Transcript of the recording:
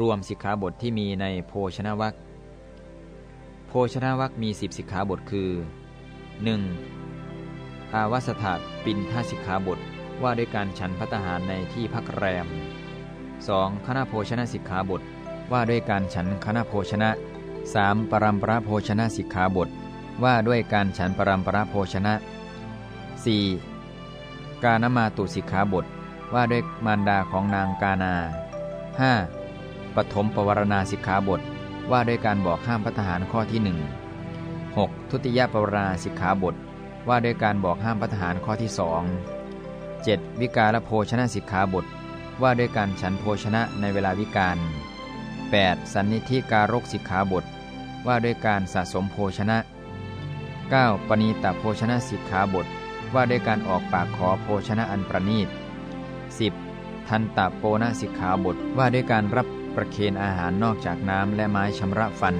รวมสิกขาบทที่มีในโภชนวัคโภชนวัคมีสิบสิกขาบทคือ 1. อาวสถาปินทสิกขาบทว่าด้วยการฉันพัตหารในที่พักแรม 2. คณะโภชนะสิกขาบท ว่าด้วยการฉันคณะโภชนะ 3. ปรัมปราโภชนะสิกขาบท ว่าด้วยการฉันปรัมปราโภชนะ 4. กานมาตุสิกขาบท ว่าด้วยมารดาของนางกานา 5. ปฐมปวารณาสิกขาบทว่าด้วยการบอกห้ามพัฒหารข้อที่ 1 6. ทุติยปวารณาสิกขาบท ว่าด้วยการบอกห้ามพัฒหารข้อที่ 2 7. วิกาลโภชนะสิกขาบท ว่าด้วยการฉันโภชนะในเวลาวิกาล 8. สันนิธิการกสิกขาบท ว่าด้วยการสะสมโภชนะ 9. ปณีตโภชนะสิกขาบท ว่าด้วยการออกปากขอโภชนะอันประณีต 10. ทันตโปนสิกขาบทว่าด้วยการรับ ประเคนอาหารนอกจากน้ำและไม้ชำระฟัน